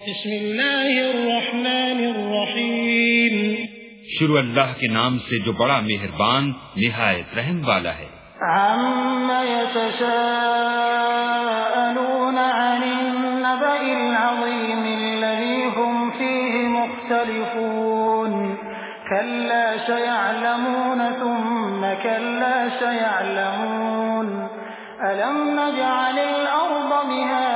بسم اللہ الرحمن الرحیم۔ شروع اللہ کے نام سے جو بڑا مہربان نہایت رحم والا ہے۔ عم يتساءلون عن النبأ العظيم الذي هم فيه مختلفون۔ كلا سيعلمون ثم كلا سيعلمون۔ ألم نجعل الأرض مهادا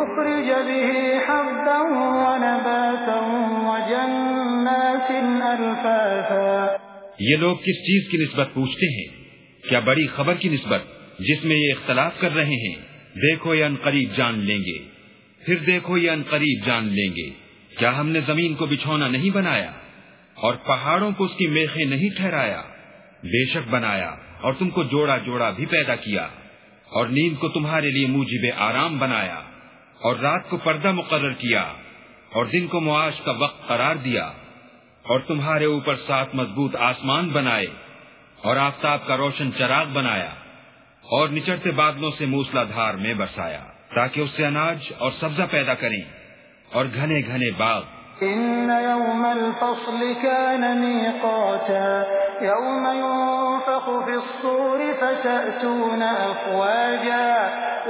لنخرج به حبا ونباتا وجنات ألفافا. یہ لوگ کس چیز کی نسبت پوچھتے ہیں؟ کیا بڑی خبر کی نسبت جس میں یہ اختلاف کر رہے ہیں؟ دیکھو یہ قریب جان لیں گے۔ پھر دیکھو یہ قریب جان لیں گے۔ کیا ہم نے زمین کو بچھونا نہیں بنایا؟ اور پہاڑوں کو اس کی میخیں نہیں ٹھہرایا؟ بے شک بنایا۔ اور تم کو جوڑا جوڑا بھی پیدا کیا۔ اور نیند کو تمہارے لیے موجب آرام بنایا۔ اور رات کو پردہ مقرر کیا اور دن کو معاش کا وقت قرار دیا اور تمہارے اوپر سات مضبوط آسمان بنائے اور آفتاب کا روشن چراغ بنایا اور نچڑتے بادلوں سے موسلا دھار میں برسایا تاکہ اس سے اناج اور سبزہ پیدا کریں اور گھنے گھنے باغ۔ إن يوم الفصل كان ميقاتا يوم ينفخ في الصور فتأتون أفواجا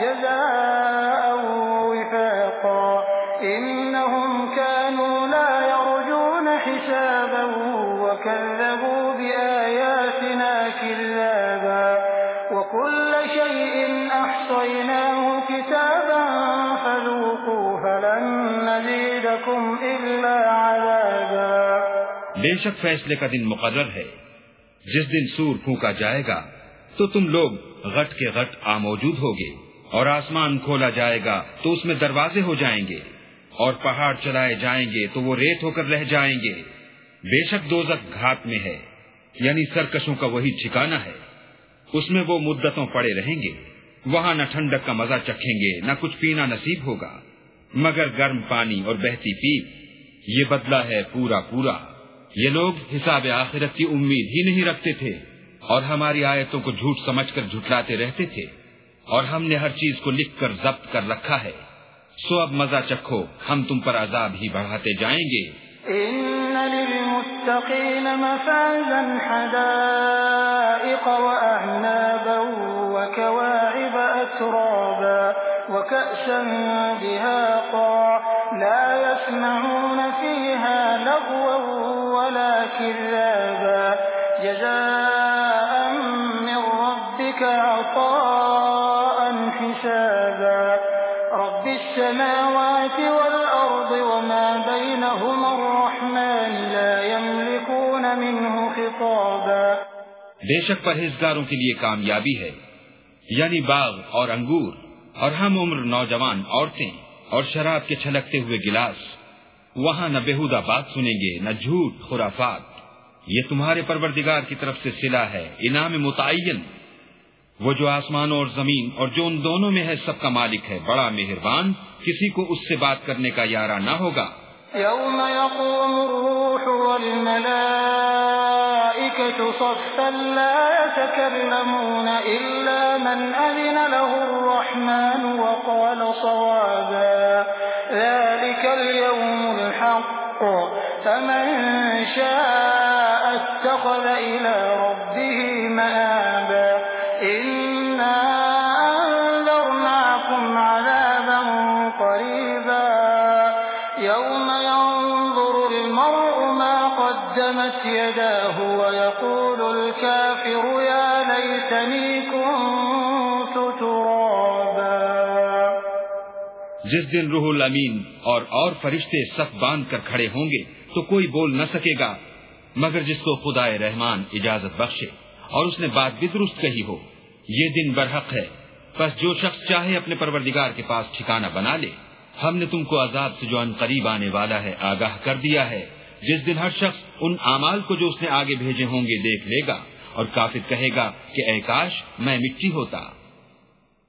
جزاء وفاقا. إنهم كانوا لا يرجون حسابا وكذبوا بآياتنا كذابا. وكل شيء أحصيناه كتابا فذوقوا فلن نزيدكم إلا عذابا. بے شک فیصلے کا دن مقرر ہے۔ جس دن سور پھونکا جائے گا، تو تم لوگ غٹ کے غٹ آ موجود ہوگے۔ اور آسمان کھولا جائے گا تو اس میں دروازے ہو جائیں گے اور پہاڑ چلائے جائیں گے تو وہ ریت ہو کر رہ جائیں گے۔ بے شک دوزک گھات میں ہے یعنی سرکشوں کا وہی ٹھکانا ہے۔ اس میں وہ مدتوں پڑے رہیں گے۔ وہاں نہ ٹھنڈک کا مزہ چکھیں گے، نہ کچھ پینا نصیب ہوگا۔ مگر گرم پانی اور بہتی پیپ، یہ بدلہ ہے پورا پورا۔ یہ لوگ حساب آخرت کی امید ہی نہیں رکھتے تھے اور ہماری آیتوں کو جھوٹ سمجھ کر جھٹلاتے رہتے تھے۔ اور ہم نے ہر چیز کو لکھ کر ضبط کر رکھا ہے۔ سو اب مزہ چکھو، ہم تم پر عذاب ہی بڑھاتے جائیں گے۔ إن للمتقين مفازا حدائق وأعنابا وكواعب أترابا وكأسا بهاقا لا يسمعون فيها لغوا ولا كذابا جزاء ربك عطاء حسابا. رب السماوات والأرض وما بينهما الرحمن لا يملكون منه خطابا. بے شک پرہیزگاروں کے لیے کامیابی ہے. یعنی باغ اور انگور اور ہم عمر نوجوان عورتیں اور شراب کے چھلکتے ہوئے گلاس. وہاں نہ بےحدہ بات سنیں گے، نہ جھوٹ خرافات. یہ تمہارے پروردگار کی طرف سے سلا ہے، انعام متعین. وہ جو آسمانوں اور زمین اور جو ان دونوں میں ہے سب کا مالک ہے، بڑا مہربان، کسی کو اس سے بات کرنے کا یارہ نہ ہوگا۔ يوم يقوم الروح والملائكة صفا لا يتكلمون إلا من أذن له الرحمن وقال صوابا۔ ذلك اليوم الحق۔ فمن شاء اتخذ إلى ربه مآبا۔ جس دن روح الامین اور اور فرشتے صف باندھ کر کھڑے ہوں گے تو کوئی بول نہ سکے گا، مگر جس کو خدا رحمان اجازت بخشے اور اس نے بات بھی درست کہی ہو۔ یہ دن برحق ہے۔ بس جو شخص چاہے اپنے پروردگار کے پاس ٹھکانہ بنا لے۔ ہم نے تم کو عذاب سے جو ان قریب آنے والا ہے آگاہ کر دیا ہے۔ جس دن ہر شخص ان اعمال کو جو اس نے آگے بھیجے ہوں گے دیکھ لے گا اور کافر کہے گا کہ اے کاش میں مٹی ہوتا۔